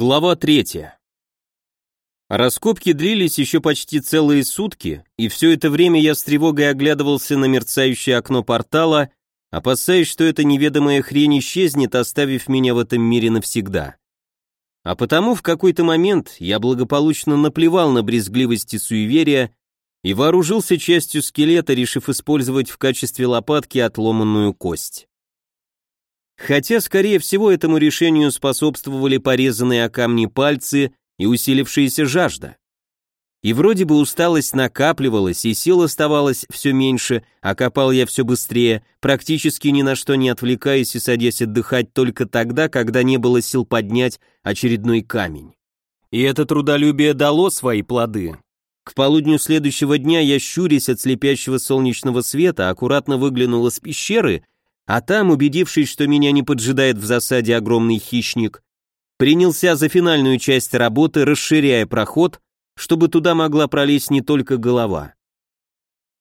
Глава третья. Раскопки длились еще почти целые сутки, и все это время я с тревогой оглядывался на мерцающее окно портала, опасаясь, что эта неведомая хрень исчезнет, оставив меня в этом мире навсегда. А потому в какой-то момент я благополучно наплевал на брезгливость и суеверия и вооружился частью скелета, решив использовать в качестве лопатки отломанную кость. Хотя, скорее всего, этому решению способствовали порезанные о камни пальцы и усилившаяся жажда. И вроде бы усталость накапливалась, и сил оставалось все меньше, а копал я все быстрее, практически ни на что не отвлекаясь и садясь отдыхать только тогда, когда не было сил поднять очередной камень. И это трудолюбие дало свои плоды. К полудню следующего дня я, щурясь от слепящего солнечного света, аккуратно выглянул из пещеры а там, убедившись, что меня не поджидает в засаде огромный хищник, принялся за финальную часть работы, расширяя проход, чтобы туда могла пролезть не только голова.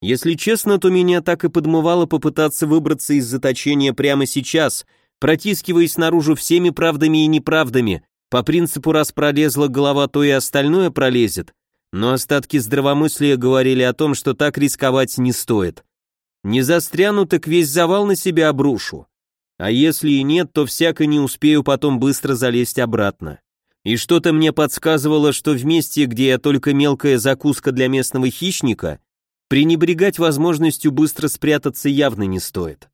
Если честно, то меня так и подмывало попытаться выбраться из заточения прямо сейчас, протискиваясь наружу всеми правдами и неправдами, по принципу раз пролезла голова, то и остальное пролезет, но остатки здравомыслия говорили о том, что так рисковать не стоит. Не застряну, так весь завал на себя обрушу. А если и нет, то всяко не успею потом быстро залезть обратно. И что-то мне подсказывало, что в месте, где я только мелкая закуска для местного хищника, пренебрегать возможностью быстро спрятаться явно не стоит.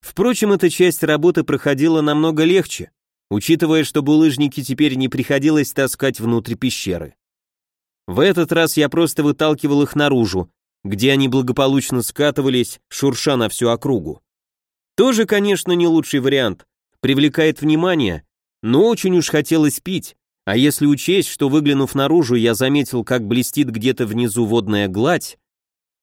Впрочем, эта часть работы проходила намного легче, учитывая, что булыжники теперь не приходилось таскать внутрь пещеры. В этот раз я просто выталкивал их наружу, где они благополучно скатывались, шурша на всю округу. Тоже, конечно, не лучший вариант, привлекает внимание, но очень уж хотелось пить, а если учесть, что выглянув наружу, я заметил, как блестит где-то внизу водная гладь,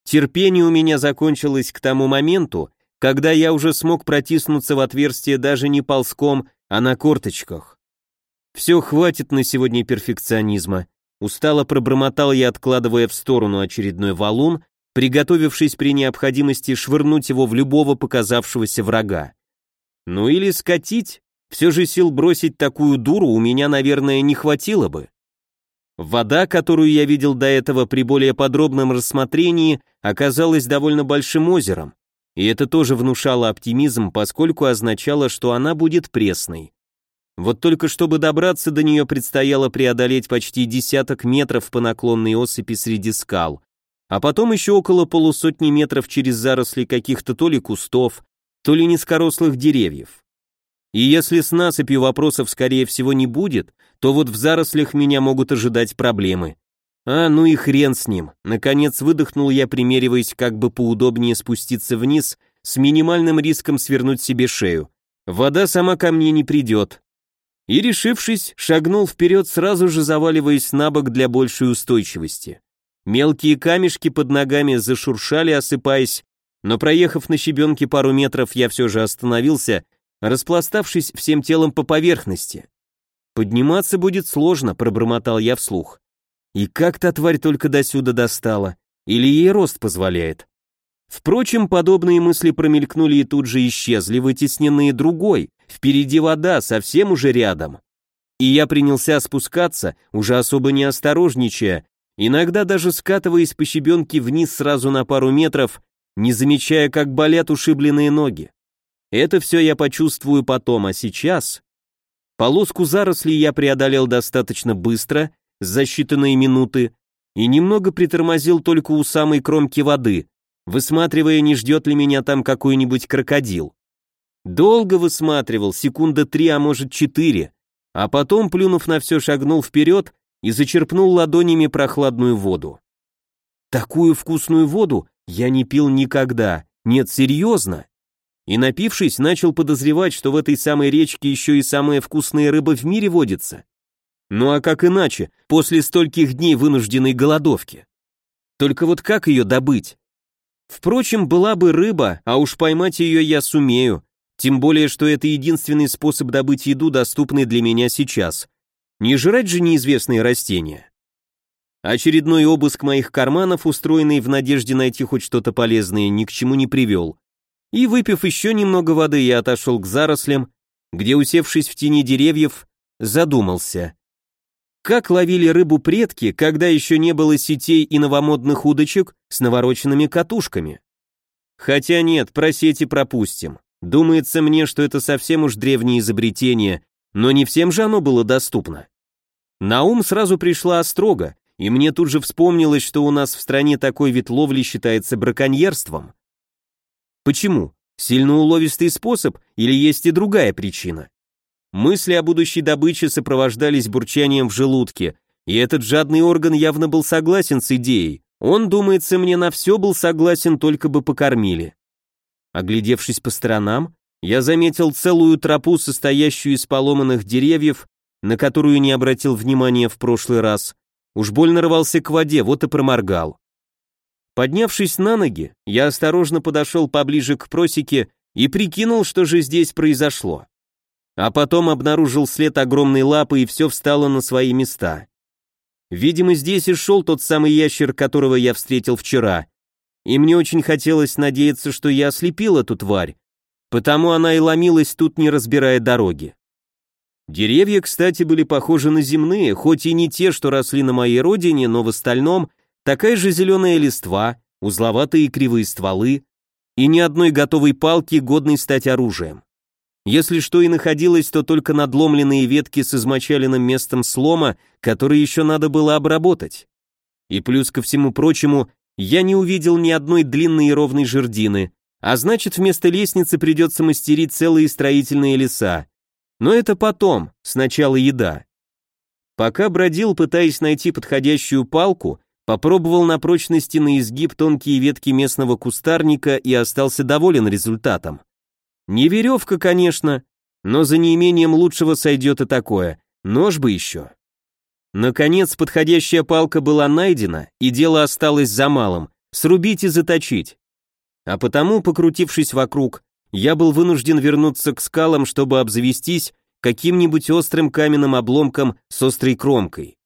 терпение у меня закончилось к тому моменту, когда я уже смог протиснуться в отверстие даже не ползком, а на корточках. Все, хватит на сегодня перфекционизма. Устало пробормотал я, откладывая в сторону очередной валун приготовившись при необходимости швырнуть его в любого показавшегося врага. Ну или скатить, все же сил бросить такую дуру у меня, наверное, не хватило бы. Вода, которую я видел до этого при более подробном рассмотрении, оказалась довольно большим озером, и это тоже внушало оптимизм, поскольку означало, что она будет пресной. Вот только чтобы добраться до нее предстояло преодолеть почти десяток метров по наклонной осыпи среди скал, а потом еще около полусотни метров через заросли каких-то то ли кустов, то ли низкорослых деревьев. И если с насыпью вопросов скорее всего не будет, то вот в зарослях меня могут ожидать проблемы. А, ну и хрен с ним. Наконец выдохнул я, примериваясь, как бы поудобнее спуститься вниз, с минимальным риском свернуть себе шею. Вода сама ко мне не придет. И, решившись, шагнул вперед, сразу же заваливаясь на бок для большей устойчивости. Мелкие камешки под ногами зашуршали, осыпаясь, но проехав на щебенке пару метров, я все же остановился, распластавшись всем телом по поверхности. «Подниматься будет сложно», — пробормотал я вслух. «И как та тварь только досюда достала? Или ей рост позволяет?» Впрочем, подобные мысли промелькнули и тут же исчезли, вытесненные другой. Впереди вода, совсем уже рядом. И я принялся спускаться, уже особо не осторожничая, иногда даже скатываясь по щебенке вниз сразу на пару метров, не замечая, как болят ушибленные ноги. Это все я почувствую потом, а сейчас... Полоску зарослей я преодолел достаточно быстро, за считанные минуты, и немного притормозил только у самой кромки воды, высматривая, не ждет ли меня там какой-нибудь крокодил. Долго высматривал, секунда три, а может четыре, а потом, плюнув на все, шагнул вперед и зачерпнул ладонями прохладную воду. Такую вкусную воду я не пил никогда, нет, серьезно. И напившись, начал подозревать, что в этой самой речке еще и самая вкусная рыба в мире водится. Ну а как иначе, после стольких дней вынужденной голодовки? Только вот как ее добыть? Впрочем, была бы рыба, а уж поймать ее я сумею, тем более, что это единственный способ добыть еду, доступный для меня сейчас. Не жрать же неизвестные растения. Очередной обыск моих карманов, устроенный в надежде найти хоть что-то полезное, ни к чему не привел. И выпив еще немного воды, я отошел к зарослям, где, усевшись в тени деревьев, задумался. Как ловили рыбу предки, когда еще не было сетей и новомодных удочек с навороченными катушками? Хотя нет, про сети пропустим. Думается мне, что это совсем уж древнее изобретение, но не всем же оно было доступно. На ум сразу пришла острога, и мне тут же вспомнилось, что у нас в стране такой вид ловли считается браконьерством. Почему? Сильно уловистый способ или есть и другая причина? Мысли о будущей добыче сопровождались бурчанием в желудке, и этот жадный орган явно был согласен с идеей. Он, думается мне, на все был согласен, только бы покормили. Оглядевшись по сторонам, я заметил целую тропу, состоящую из поломанных деревьев, на которую не обратил внимания в прошлый раз. Уж больно рвался к воде, вот и проморгал. Поднявшись на ноги, я осторожно подошел поближе к просеке и прикинул, что же здесь произошло. А потом обнаружил след огромной лапы и все встало на свои места. Видимо, здесь и шел тот самый ящер, которого я встретил вчера. И мне очень хотелось надеяться, что я ослепил эту тварь, потому она и ломилась тут, не разбирая дороги. Деревья, кстати, были похожи на земные, хоть и не те, что росли на моей родине, но в остальном такая же зеленая листва, узловатые кривые стволы и ни одной готовой палки, годной стать оружием. Если что и находилось, то только надломленные ветки с измочаленным местом слома, которые еще надо было обработать. И плюс ко всему прочему, я не увидел ни одной длинной и ровной жердины, а значит вместо лестницы придется мастерить целые строительные леса. Но это потом, сначала еда. Пока бродил, пытаясь найти подходящую палку, попробовал на прочности на изгиб тонкие ветки местного кустарника и остался доволен результатом. Не веревка, конечно, но за неимением лучшего сойдет и такое, нож бы еще. Наконец, подходящая палка была найдена, и дело осталось за малым — срубить и заточить. А потому, покрутившись вокруг, я был вынужден вернуться к скалам, чтобы обзавестись каким-нибудь острым каменным обломком с острой кромкой.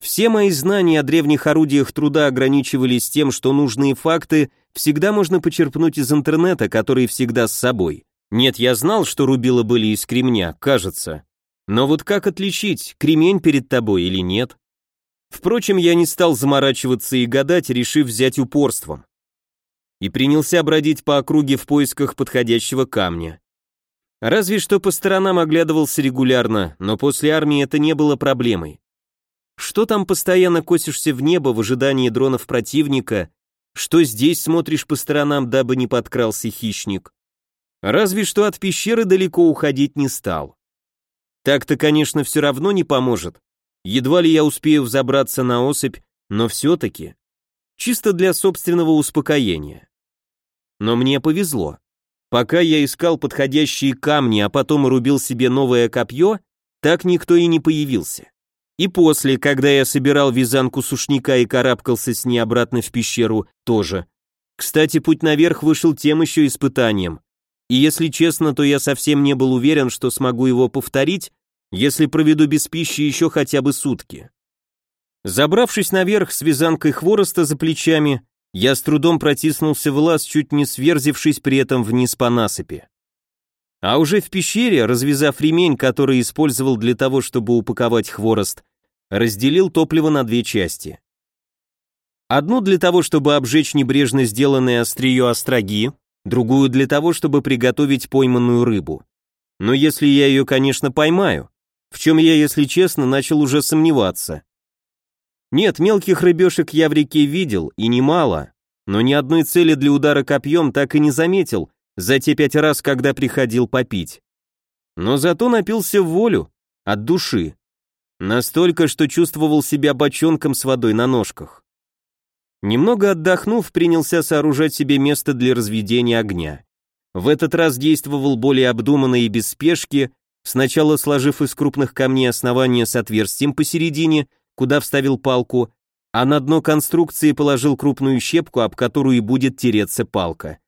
Все мои знания о древних орудиях труда ограничивались тем, что нужные факты всегда можно почерпнуть из интернета, который всегда с собой. Нет, я знал, что рубила были из кремня, кажется. Но вот как отличить, кремень перед тобой или нет? Впрочем, я не стал заморачиваться и гадать, решив взять упорством. И принялся бродить по округе в поисках подходящего камня. Разве что по сторонам оглядывался регулярно, но после армии это не было проблемой. Что там постоянно косишься в небо в ожидании дронов противника, что здесь смотришь по сторонам, дабы не подкрался хищник. Разве что от пещеры далеко уходить не стал. Так-то, конечно, все равно не поможет. Едва ли я успею взобраться на осыпь, но все-таки. Чисто для собственного успокоения. Но мне повезло. Пока я искал подходящие камни, а потом рубил себе новое копье, так никто и не появился. И после, когда я собирал вязанку сушняка и карабкался с ней обратно в пещеру, тоже. Кстати, путь наверх вышел тем еще испытанием. И если честно, то я совсем не был уверен, что смогу его повторить, если проведу без пищи еще хотя бы сутки. Забравшись наверх с вязанкой хвороста за плечами, я с трудом протиснулся в лаз, чуть не сверзившись при этом вниз по насыпи. А уже в пещере, развязав ремень, который использовал для того, чтобы упаковать хворост, разделил топливо на две части. Одну для того, чтобы обжечь небрежно сделанное острие остроги, другую для того, чтобы приготовить пойманную рыбу. Но если я ее, конечно, поймаю, в чем я, если честно, начал уже сомневаться. Нет, мелких рыбешек я в реке видел, и немало, но ни одной цели для удара копьем так и не заметил за те пять раз, когда приходил попить. Но зато напился в волю, от души. Настолько, что чувствовал себя бочонком с водой на ножках. Немного отдохнув, принялся сооружать себе место для разведения огня. В этот раз действовал более обдуманно и без спешки, сначала сложив из крупных камней основание с отверстием посередине, куда вставил палку, а на дно конструкции положил крупную щепку, об которую и будет тереться палка.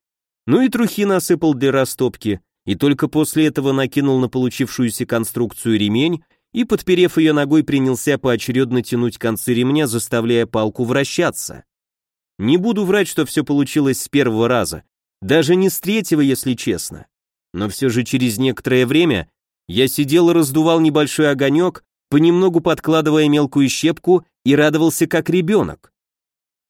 Ну и трухи насыпал для растопки, и только после этого накинул на получившуюся конструкцию ремень и, подперев ее ногой, принялся поочередно тянуть концы ремня, заставляя палку вращаться. Не буду врать, что все получилось с первого раза, даже не с третьего, если честно. Но все же через некоторое время Я сидел и раздувал небольшой огонек, понемногу подкладывая мелкую щепку и радовался как ребенок.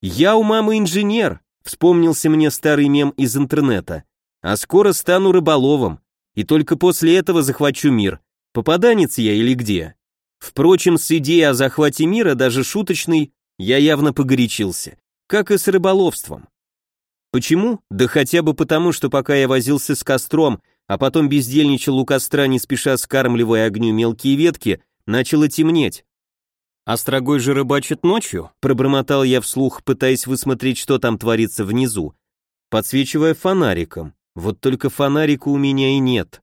«Я у мамы инженер», — вспомнился мне старый мем из интернета, «а скоро стану рыболовом, и только после этого захвачу мир. Попаданец я или где?» Впрочем, с идеей о захвате мира, даже шуточной, я явно погорячился, как и с рыболовством. Почему? Да хотя бы потому, что пока я возился с костром, а потом бездельничал у костра, не спеша скармливая огню мелкие ветки, начало темнеть. «Острогой же рыбачит ночью», — пробормотал я вслух, пытаясь высмотреть, что там творится внизу, подсвечивая фонариком. Вот только фонарика у меня и нет.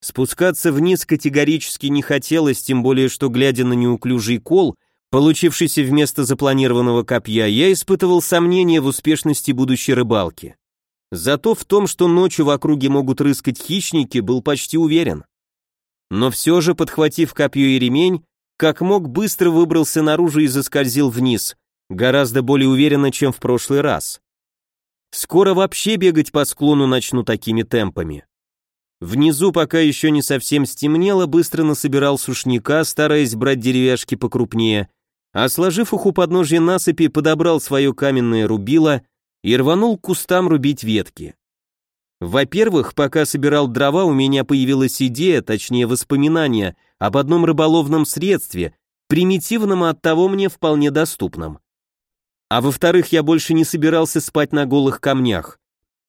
Спускаться вниз категорически не хотелось, тем более что, глядя на неуклюжий кол, получившийся вместо запланированного копья, я испытывал сомнения в успешности будущей рыбалки. Зато в том, что ночью в округе могут рыскать хищники, был почти уверен. Но все же, подхватив копье и ремень, как мог, быстро выбрался наружу и заскользил вниз, гораздо более уверенно, чем в прошлый раз. Скоро вообще бегать по склону начну такими темпами. Внизу, пока еще не совсем стемнело, быстро насобирал сушняка, стараясь брать деревяшки покрупнее, а сложив их у подножья насыпи, подобрал свое каменное рубило и рванул к кустам рубить ветки. Во-первых, пока собирал дрова, у меня появилась идея, точнее воспоминание, об одном рыболовном средстве, примитивном, а оттого мне вполне доступном. А во-вторых, я больше не собирался спать на голых камнях.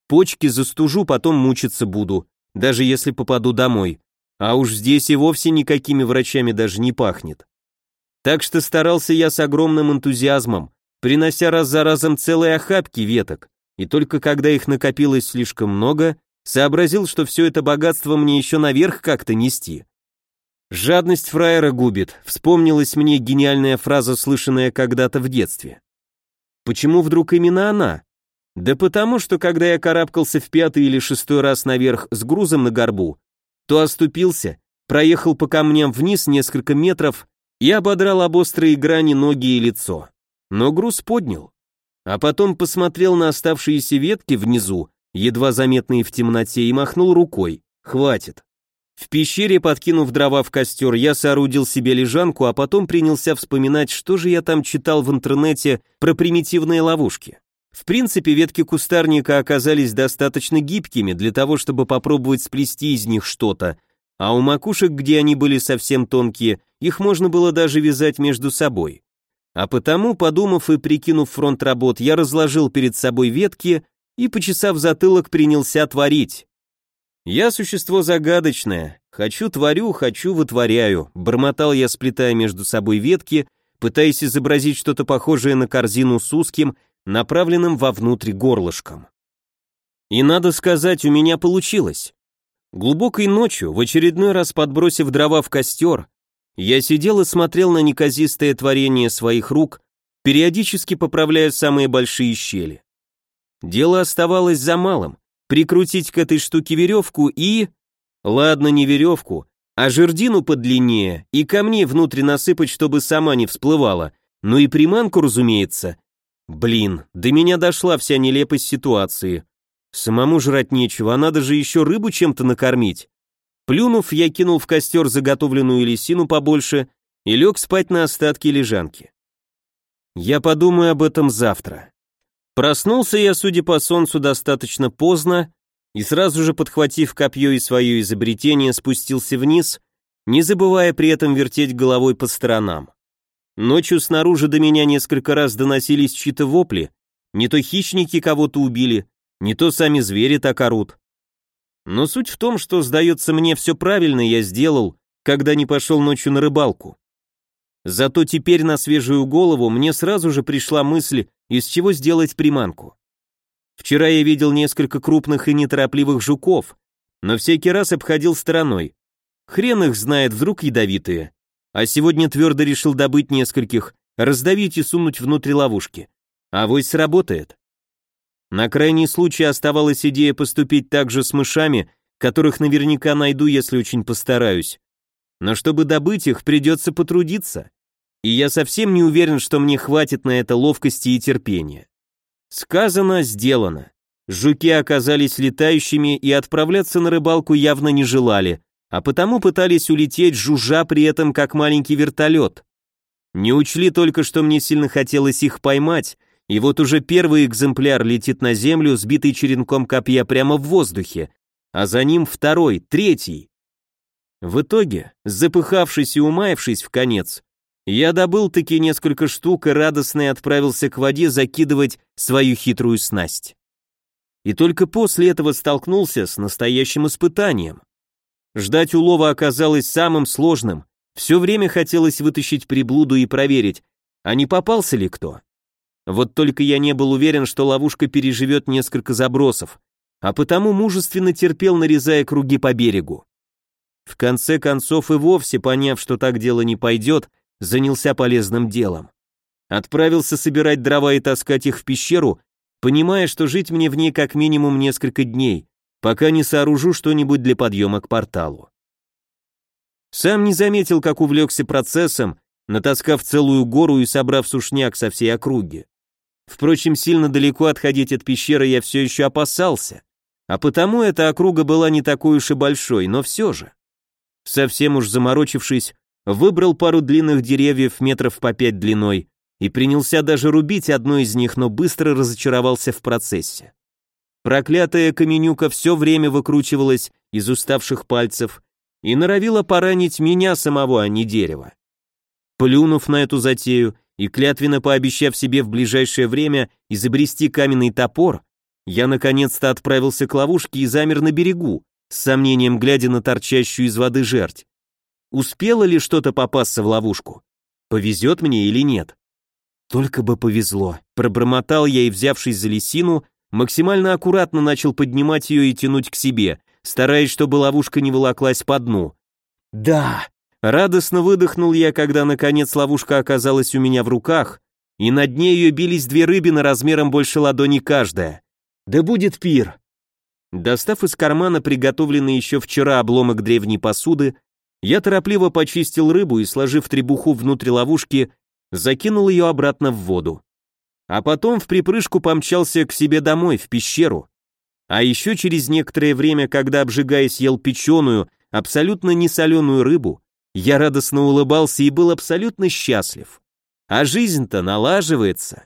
Почки застужу, потом мучиться буду даже если попаду домой. А уж здесь и вовсе никакими врачами даже не пахнет. Так что старался я с огромным энтузиазмом, принося раз за разом целые охапки веток, и только когда их накопилось слишком много, сообразил, что все это богатство мне еще наверх как-то нести. Жадность фраера губит, вспомнилась мне гениальная фраза, слышанная когда-то в детстве. Почему вдруг именно она? Да потому, что когда я карабкался в пятый или шестой раз наверх с грузом на горбу, то оступился, проехал по камням вниз несколько метров и ободрал об острые грани ноги и лицо. Но груз поднял. А потом посмотрел на оставшиеся ветки внизу, едва заметные в темноте, и махнул рукой. Хватит. В пещере, подкинув дрова в костер, я соорудил себе лежанку, а потом принялся вспоминать, что же я там читал в интернете про примитивные ловушки. В принципе, ветки кустарника оказались достаточно гибкими для того, чтобы попробовать сплести из них что-то, а у макушек, где они были совсем тонкие, их можно было даже вязать между собой. А потому, подумав и прикинув фронт работ, я разложил перед собой ветки и, почесав затылок, принялся творить. Я существо загадочное, хочу творю, хочу вытворяю, бормотал я, сплетая между собой ветки, пытаясь изобразить что-то похожее на корзину с узким, направленным вовнутрь горлышком. И надо сказать, у меня получилось. Глубокой ночью, в очередной раз подбросив дрова в костер, я сидел и смотрел на неказистое творение своих рук, периодически поправляя самые большие щели. Дело оставалось за малым — прикрутить к этой штуке веревку и... Ладно, не веревку, а жердину подлиннее и камни внутрь насыпать, чтобы сама не всплывала, ну и приманку, разумеется, Блин, до меня дошла вся нелепость ситуации. Самому жрать нечего, а надо же еще рыбу чем-то накормить. Плюнув, я кинул в костер заготовленную лисину побольше и лег спать на остатки лежанки. Я подумаю об этом завтра. Проснулся я, судя по солнцу, достаточно поздно, и сразу же, подхватив копье и свое изобретение, спустился вниз, не забывая при этом вертеть головой по сторонам. Ночью снаружи до меня несколько раз доносились чьи-то вопли, не то хищники кого-то убили, не то сами звери так орут. Но суть в том, что, сдается мне, все правильно я сделал, когда не пошел ночью на рыбалку. Зато теперь на свежую голову мне сразу же пришла мысль, из чего сделать приманку. Вчера я видел несколько крупных и неторопливых жуков, но всякий раз обходил стороной. Хрен их знает, вдруг ядовитые а сегодня твердо решил добыть нескольких, раздавить и сунуть внутрь ловушки. А вось сработает. На крайний случай оставалась идея поступить так же с мышами, которых наверняка найду, если очень постараюсь. Но чтобы добыть их, придется потрудиться. И я совсем не уверен, что мне хватит на это ловкости и терпения. Сказано, сделано. Жуки оказались летающими и отправляться на рыбалку явно не желали, а потому пытались улететь, жужжа при этом как маленький вертолет. Не учли только, что мне сильно хотелось их поймать, и вот уже первый экземпляр летит на землю, сбитый черенком копья прямо в воздухе, а за ним второй, третий. В итоге, запыхавшись и умаявшись в конец, я добыл таки несколько штук и радостно отправился к воде закидывать свою хитрую снасть. И только после этого столкнулся с настоящим испытанием. Ждать улова оказалось самым сложным. Все время хотелось вытащить приблуду и проверить, а не попался ли кто. Вот только я не был уверен, что ловушка переживет несколько забросов, а потому мужественно терпел, нарезая круги по берегу. В конце концов и вовсе, поняв, что так дело не пойдет, занялся полезным делом. Отправился собирать дрова и таскать их в пещеру, понимая, что жить мне в ней как минимум несколько дней, пока не сооружу что-нибудь для подъема к порталу. Сам не заметил, как увлекся процессом, натаскав целую гору и собрав сушняк со всей округи. Впрочем, сильно далеко отходить от пещеры я все еще опасался, а потому эта округа была не такой уж и большой, но все же. Совсем уж заморочившись, выбрал пару длинных деревьев метров по пять длиной и принялся даже рубить одно из них, но быстро разочаровался в процессе. Проклятая каменюка все время выкручивалась из уставших пальцев и норовила поранить меня самого, а не дерево. Плюнув на эту затею и клятвенно пообещав себе в ближайшее время изобрести каменный топор, я наконец-то отправился к ловушке и замер на берегу, с сомнением глядя на торчащую из воды жерть. Успело ли что-то попасться в ловушку? Повезет мне или нет? Только бы повезло. Пробормотал я и, взявшись за лисину, максимально аккуратно начал поднимать ее и тянуть к себе, стараясь, чтобы ловушка не волоклась по дну. Да! Радостно выдохнул я, когда наконец ловушка оказалась у меня в руках, и на дне ее бились две рыбины размером больше ладони каждая. Да будет пир! Достав из кармана приготовленный еще вчера обломок древней посуды, я торопливо почистил рыбу и, сложив требуху внутрь ловушки, закинул ее обратно в воду. А потом в припрыжку помчался к себе домой, в пещеру. А еще через некоторое время, когда, обжигаясь, ел печеную, абсолютно несоленую рыбу, я радостно улыбался и был абсолютно счастлив. А жизнь-то налаживается.